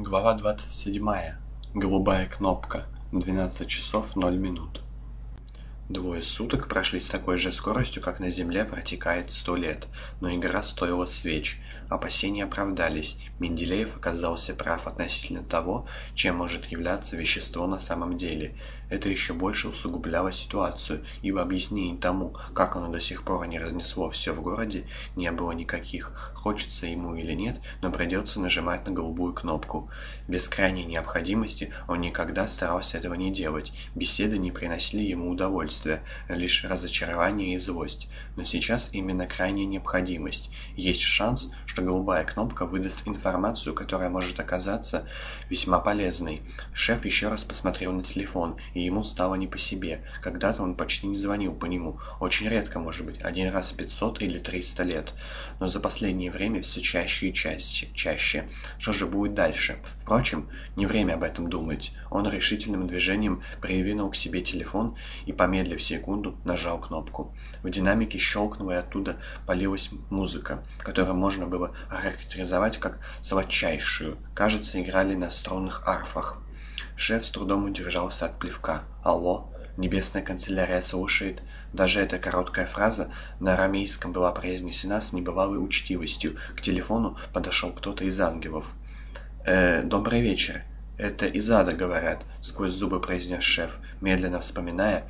Глава 27. Голубая кнопка. 12 часов 0 минут. Двое суток прошли с такой же скоростью, как на Земле протекает сто лет, но игра стоила свеч. Опасения оправдались. Менделеев оказался прав относительно того, чем может являться вещество на самом деле. Это еще больше усугубляло ситуацию, ибо объяснений тому, как оно до сих пор не разнесло все в городе, не было никаких. Хочется ему или нет, но придется нажимать на голубую кнопку. Без крайней необходимости он никогда старался этого не делать. Беседы не приносили ему удовольствия, лишь разочарование и злость. Но сейчас именно крайняя необходимость. Есть шанс, что голубая кнопка выдаст информацию, которая может оказаться весьма полезной. Шеф еще раз посмотрел на телефон и ему стало не по себе. Когда-то он почти не звонил по нему. Очень редко, может быть, один раз в 500 или 300 лет. Но за последнее время все чаще и чаще. чаще. Что же будет дальше? Впрочем, не время об этом думать. Он решительным движением привинул к себе телефон и, помедлив секунду, нажал кнопку. В динамике щелкнула и оттуда полилась музыка, которую можно было охарактеризовать как сладчайшую. Кажется, играли на струнных арфах. Шеф с трудом удержался от плевка. «Алло?» Небесная канцелярия слушает. Даже эта короткая фраза на арамейском была произнесена с небывалой учтивостью. К телефону подошел кто-то из ангелов. «Э, добрый вечер. Это из ада, говорят», — сквозь зубы произнес шеф, медленно вспоминая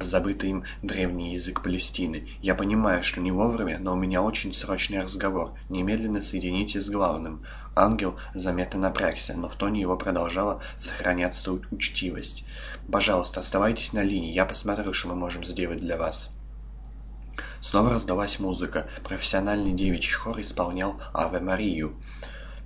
забытый им древний язык Палестины. «Я понимаю, что не вовремя, но у меня очень срочный разговор. Немедленно соедините с главным». Ангел заметно напрягся, но в тоне его продолжала сохраняться учтивость. «Пожалуйста, оставайтесь на линии, я посмотрю, что мы можем сделать для вас». Снова раздалась музыка. Профессиональный девичий хор исполнял «Аве Марию».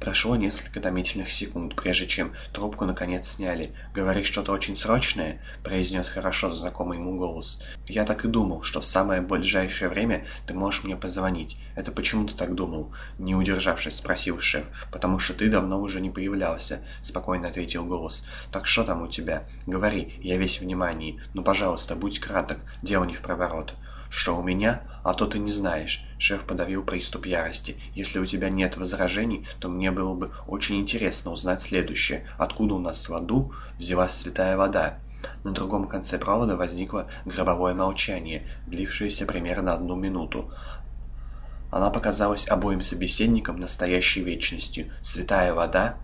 Прошло несколько томительных секунд, прежде чем трубку наконец сняли. «Говоришь что-то очень срочное?» — произнес хорошо знакомый ему голос. «Я так и думал, что в самое ближайшее время ты можешь мне позвонить. Это почему ты так думал?» — не удержавшись, спросил шеф. «Потому что ты давно уже не появлялся», — спокойно ответил голос. «Так что там у тебя? Говори, я весь внимание. Ну, пожалуйста, будь краток, дело не в проворот». «Что у меня? А то ты не знаешь». Шеф подавил приступ ярости. «Если у тебя нет возражений, то мне было бы очень интересно узнать следующее. Откуда у нас в аду взялась святая вода?» На другом конце провода возникло гробовое молчание, длившееся примерно одну минуту. Она показалась обоим собеседникам настоящей вечностью. «Святая вода?»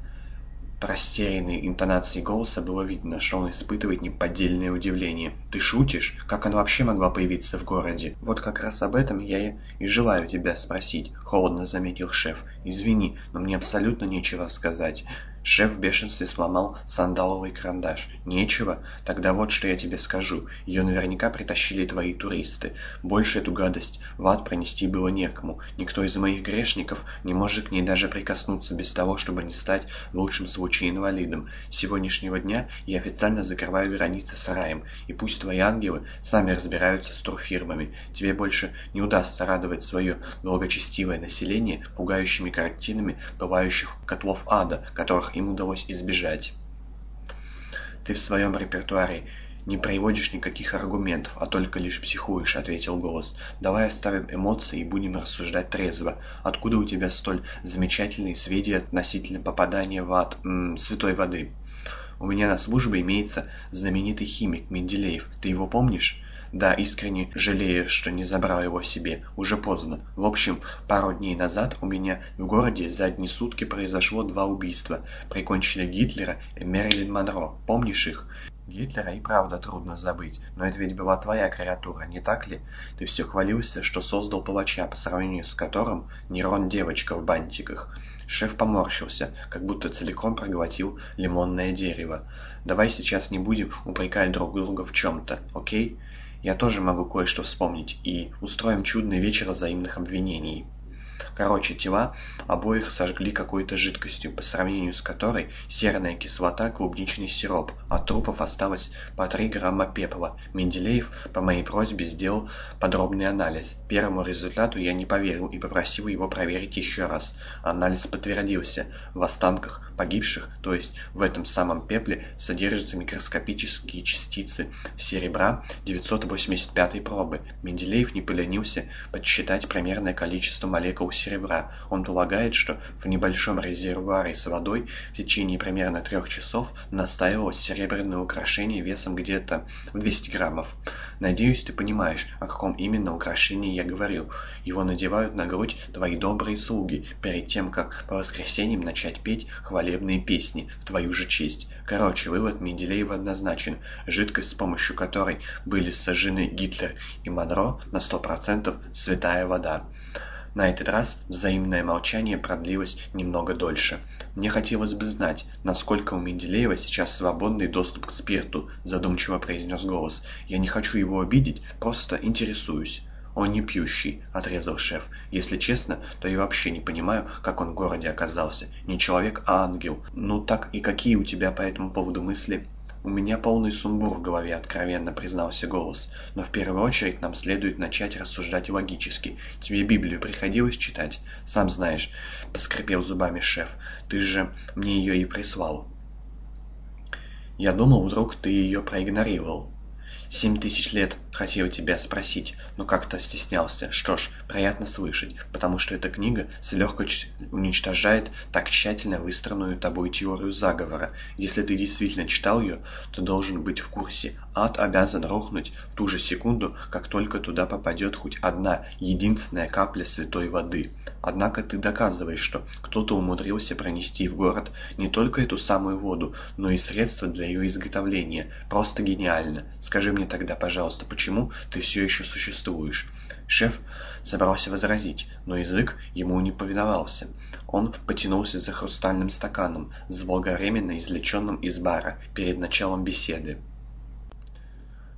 По интонации голоса было видно, что он испытывает неподдельное удивление. «Ты шутишь? Как она вообще могла появиться в городе?» «Вот как раз об этом я и желаю тебя спросить», — холодно заметил шеф. «Извини, но мне абсолютно нечего сказать. Шеф в бешенстве сломал сандаловый карандаш. «Нечего? Тогда вот что я тебе скажу. Ее наверняка притащили твои туристы. Больше эту гадость в ад пронести было некому. Никто из моих грешников не может к ней даже прикоснуться без того, чтобы не стать в лучшем случае инвалидом. С сегодняшнего дня я официально закрываю границы с раем, и пусть твои ангелы сами разбираются с турфирмами. Тебе больше не удастся радовать свое благочестивое население пугающими картинами пылающих котлов ада, которых им удалось избежать. «Ты в своем репертуаре не приводишь никаких аргументов, а только лишь психуешь», — ответил голос. «Давай оставим эмоции и будем рассуждать трезво. Откуда у тебя столь замечательные сведения относительно попадания в ад м святой воды?» «У меня на службе имеется знаменитый химик Менделеев. Ты его помнишь?» Да, искренне жалею, что не забрал его себе. Уже поздно. В общем, пару дней назад у меня в городе за одни сутки произошло два убийства. Прикончили Гитлера и Мерлин Монро. Помнишь их? Гитлера и правда трудно забыть, но это ведь была твоя креатура, не так ли? Ты все хвалился, что создал палача, по сравнению с которым Нерон девочка в бантиках. Шеф поморщился, как будто целиком проглотил лимонное дерево. Давай сейчас не будем упрекать друг друга в чем-то, окей? Я тоже могу кое-что вспомнить, и устроим чудный вечер взаимных обвинений. Короче, тела обоих сожгли какой-то жидкостью, по сравнению с которой серная кислота – клубничный сироп, а трупов осталось по 3 грамма пепла. Менделеев по моей просьбе сделал подробный анализ. Первому результату я не поверил и попросил его проверить еще раз. Анализ подтвердился. В останках погибших, то есть в этом самом пепле, содержатся микроскопические частицы серебра 985 пробы. Менделеев не поленился подсчитать примерное количество молекул серебра. Он полагает, что в небольшом резервуаре с водой в течение примерно трех часов настаивалось серебряное украшение весом где-то в 200 граммов. Надеюсь, ты понимаешь, о каком именно украшении я говорю. Его надевают на грудь твои добрые слуги, перед тем, как по воскресеньям начать петь хвалебные песни в твою же честь. Короче, вывод Менделеева однозначен. Жидкость, с помощью которой были сожжены Гитлер и Монро, на сто процентов святая вода. На этот раз взаимное молчание продлилось немного дольше. «Мне хотелось бы знать, насколько у Менделеева сейчас свободный доступ к спирту», задумчиво произнес голос. «Я не хочу его обидеть, просто интересуюсь». «Он не пьющий», — отрезал шеф. «Если честно, то я вообще не понимаю, как он в городе оказался. Не человек, а ангел. Ну так и какие у тебя по этому поводу мысли?» «У меня полный сумбур в голове», — откровенно признался голос. «Но в первую очередь нам следует начать рассуждать логически. Тебе Библию приходилось читать?» «Сам знаешь», — поскрипел зубами шеф. «Ты же мне ее и прислал». «Я думал, вдруг ты ее проигнорировал». Семь тысяч лет хотел тебя спросить, но как-то стеснялся. Что ж, приятно слышать, потому что эта книга с легкостью уничтожает так тщательно выстроенную тобой теорию заговора. Если ты действительно читал ее, то должен быть в курсе. Ад обязан рухнуть в ту же секунду, как только туда попадет хоть одна, единственная капля святой воды. Однако ты доказываешь, что кто-то умудрился пронести в город не только эту самую воду, но и средства для ее изготовления. Просто гениально. Скажи мне тогда, пожалуйста, почему ты все еще существуешь?» Шеф собрался возразить, но язык ему не повиновался. Он потянулся за хрустальным стаканом, заблаговременно извлеченным из бара, перед началом беседы.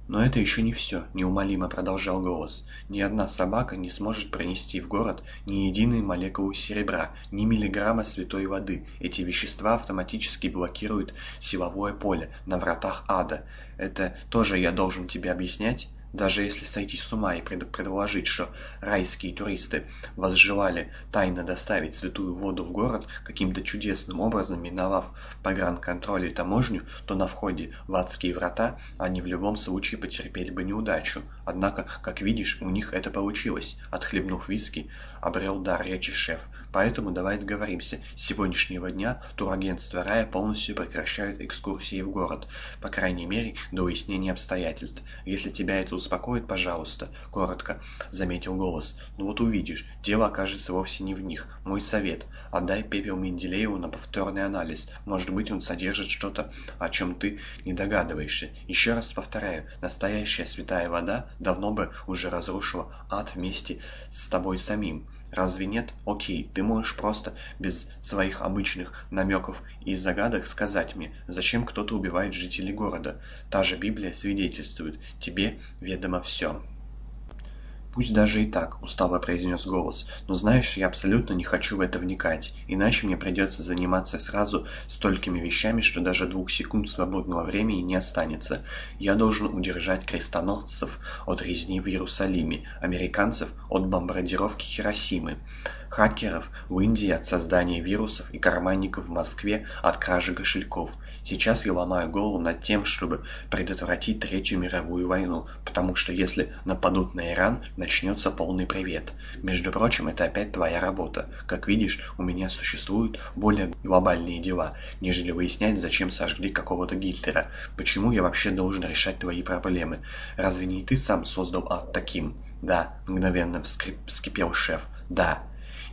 «Но это еще не все», — неумолимо продолжал голос. «Ни одна собака не сможет пронести в город ни единой молекулы серебра, ни миллиграмма святой воды. Эти вещества автоматически блокируют силовое поле на вратах ада. Это тоже я должен тебе объяснять?» Даже если сойти с ума и предположить, что райские туристы возжелали тайно доставить святую воду в город, каким-то чудесным образом миновав погранконтроль и таможню, то на входе в адские врата они в любом случае потерпели бы неудачу. Однако, как видишь, у них это получилось. Отхлебнув виски, обрел дар речи шеф. Поэтому давай договоримся, с сегодняшнего дня турагентства Рая полностью прекращают экскурсии в город, по крайней мере, до выяснения обстоятельств. Если тебя это успокоит, пожалуйста, коротко заметил голос. Ну вот увидишь, дело окажется вовсе не в них. Мой совет, отдай пепел Менделееву на повторный анализ. Может быть, он содержит что-то, о чем ты не догадываешься. Еще раз повторяю, настоящая святая вода давно бы уже разрушила ад вместе с тобой самим. Разве нет? Окей, ты можешь просто, без своих обычных намеков и загадок, сказать мне, зачем кто-то убивает жителей города. Та же Библия свидетельствует, тебе ведомо все. «Пусть даже и так», — устало произнес голос, «но знаешь, я абсолютно не хочу в это вникать, иначе мне придется заниматься сразу столькими вещами, что даже двух секунд свободного времени не останется. Я должен удержать крестоносцев от резни в Иерусалиме, американцев от бомбардировки Хиросимы, хакеров в Индии от создания вирусов и карманников в Москве от кражи кошельков». Сейчас я ломаю голову над тем, чтобы предотвратить Третью мировую войну, потому что если нападут на Иран, начнется полный привет. Между прочим, это опять твоя работа. Как видишь, у меня существуют более глобальные дела, нежели выяснять, зачем сожгли какого-то Гитлера. Почему я вообще должен решать твои проблемы? Разве не ты сам создал ад таким? Да, мгновенно вскрип вскипел шеф. Да,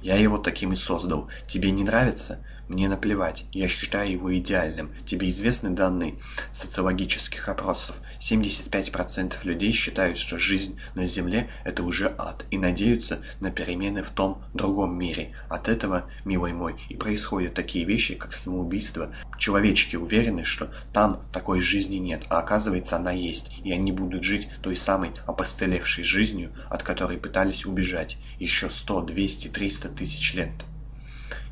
я его таким и создал. Тебе не нравится? Мне наплевать, я считаю его идеальным. Тебе известны данные социологических опросов? 75% людей считают, что жизнь на Земле – это уже ад, и надеются на перемены в том другом мире. От этого, милый мой, и происходят такие вещи, как самоубийство. Человечки уверены, что там такой жизни нет, а оказывается она есть, и они будут жить той самой опостылевшей жизнью, от которой пытались убежать еще 100, 200, 300 тысяч лет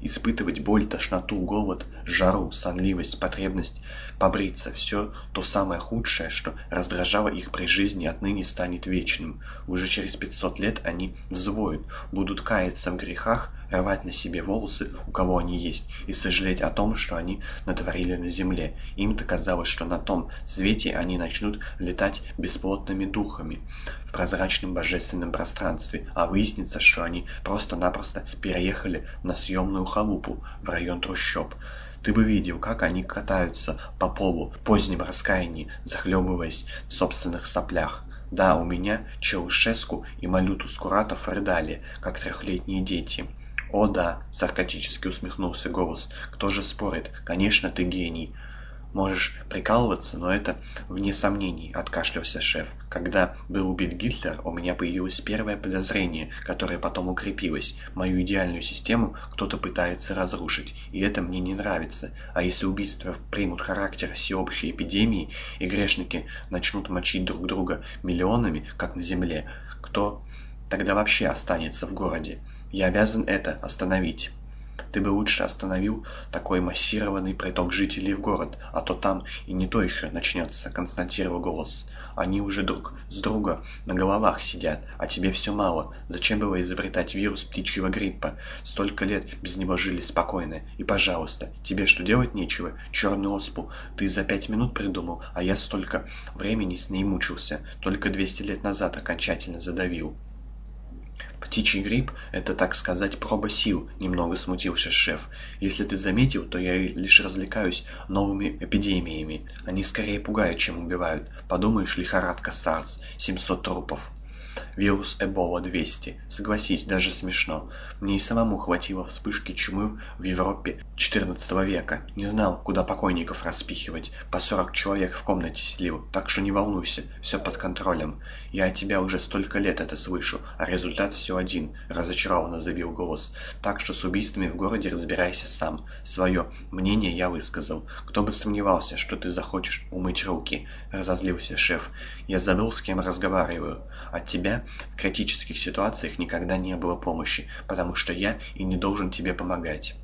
испытывать боль, тошноту, голод, жару, сонливость, потребность побриться – все то самое худшее, что раздражало их при жизни, отныне станет вечным. Уже через 500 лет они взвоют, будут каяться в грехах, рвать на себе волосы, у кого они есть, и сожалеть о том, что они натворили на земле. Им-то казалось, что на том свете они начнут летать бесплотными духами в прозрачном божественном пространстве, а выяснится, что они просто-напросто переехали на съемную халупу в район трущоб. Ты бы видел, как они катаются по полу в позднем раскаянии, захлебываясь в собственных соплях. Да, у меня Чаушеску и Малюту Скуратов рыдали, как трехлетние дети. «О да!» — саркастически усмехнулся голос. «Кто же спорит? Конечно, ты гений!» «Можешь прикалываться, но это вне сомнений», — откашлялся шеф. «Когда был убит Гитлер, у меня появилось первое подозрение, которое потом укрепилось. Мою идеальную систему кто-то пытается разрушить, и это мне не нравится. А если убийства примут характер всеобщей эпидемии, и грешники начнут мочить друг друга миллионами, как на земле, кто тогда вообще останется в городе? Я обязан это остановить». Ты бы лучше остановил такой массированный приток жителей в город, а то там и не то еще начнется, констатировал голос. Они уже друг с друга на головах сидят, а тебе все мало. Зачем было изобретать вирус птичьего гриппа? Столько лет без него жили спокойно. И, пожалуйста, тебе что делать нечего? Черную оспу ты за пять минут придумал, а я столько времени с ней мучился. Только 200 лет назад окончательно задавил. «Птичий грипп — это, так сказать, проба сил», — немного смутился шеф. «Если ты заметил, то я лишь развлекаюсь новыми эпидемиями. Они скорее пугают, чем убивают. Подумаешь, лихорадка САРС, 700 трупов». Вирус Эбола 200. Согласись, даже смешно. Мне и самому хватило вспышки чумы в Европе XIV века. Не знал, куда покойников распихивать. По 40 человек в комнате слил. Так что не волнуйся, все под контролем. Я от тебя уже столько лет это слышу, а результат все один, разочарованно забил голос. Так что с убийствами в городе разбирайся сам. Свое мнение я высказал. Кто бы сомневался, что ты захочешь умыть руки, разозлился шеф. Я забыл, с кем разговариваю. От тебя в критических ситуациях никогда не было помощи, потому что я и не должен тебе помогать.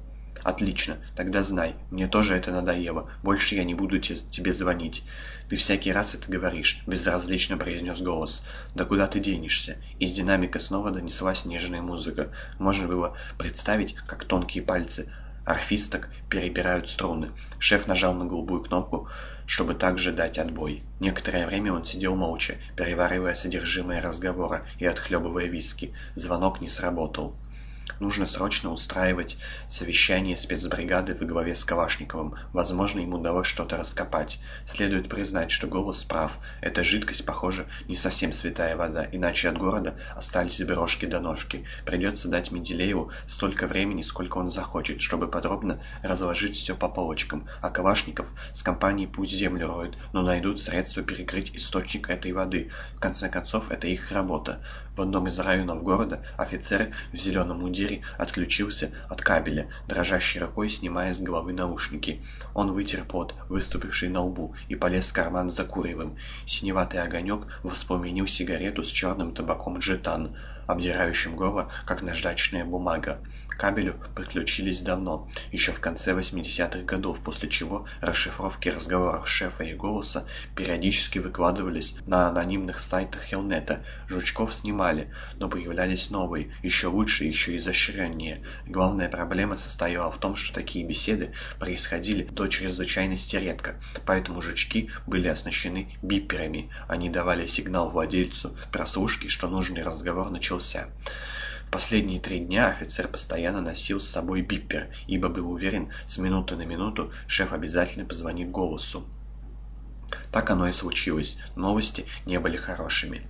Отлично, тогда знай, мне тоже это надоело, больше я не буду тебе звонить. Ты всякий раз это говоришь, безразлично произнес голос. Да куда ты денешься? Из динамика снова донеслась нежная музыка. Можно было представить, как тонкие пальцы арфисток перебирают струны. Шеф нажал на голубую кнопку, чтобы также дать отбой. Некоторое время он сидел молча, переваривая содержимое разговора и отхлебывая виски. Звонок не сработал. Нужно срочно устраивать совещание спецбригады во главе с Калашниковым. Возможно, ему удалось что-то раскопать. Следует признать, что голос прав. Эта жидкость, похоже, не совсем святая вода, иначе от города остались брошки до ножки. Придется дать Менделееву столько времени, сколько он захочет, чтобы подробно разложить все по полочкам. А Калашников с компанией пусть землю роют, но найдут средства перекрыть источник этой воды. В конце концов, это их работа. В одном из районов города офицер в зеленом мундире отключился от кабеля, дрожащей рукой снимая с головы наушники. Он вытер пот, выступивший на лбу, и полез в карман за куревым. Синеватый огонек воспламенил сигарету с черным табаком джетан, обдирающим горло, как наждачная бумага кабелю подключились давно, еще в конце 80-х годов, после чего расшифровки разговоров шефа и голоса периодически выкладывались на анонимных сайтах Хелнета. Жучков снимали, но появлялись новые, еще лучше еще изощреннее. Главная проблема состояла в том, что такие беседы происходили до чрезвычайности редко, поэтому жучки были оснащены бипперами. Они давали сигнал владельцу прослушки, что нужный разговор начался. Последние три дня офицер постоянно носил с собой биппер, ибо был уверен, с минуты на минуту шеф обязательно позвонит голосу. Так оно и случилось. Новости не были хорошими.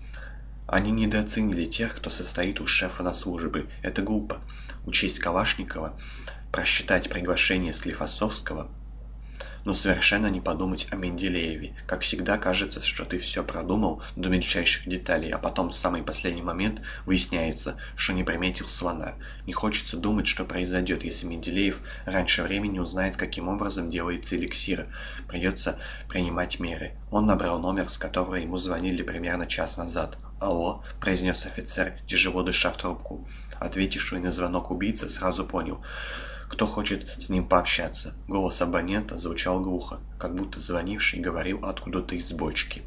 Они недооценили тех, кто состоит у шефа на службе. Это глупо. Учесть Калашникова, просчитать приглашение Склифосовского – но совершенно не подумать о Менделееве. Как всегда кажется, что ты все продумал до мельчайших деталей, а потом в самый последний момент выясняется, что не приметил слона. Не хочется думать, что произойдет, если Менделеев раньше времени узнает, каким образом делается эликсир. Придется принимать меры. Он набрал номер, с которого ему звонили примерно час назад. «Алло», — произнес офицер, тяжело дыша в трубку. Ответивший на звонок убийца сразу понял — кто хочет с ним пообщаться. Голос абонента звучал глухо, как будто звонивший говорил откуда-то из бочки.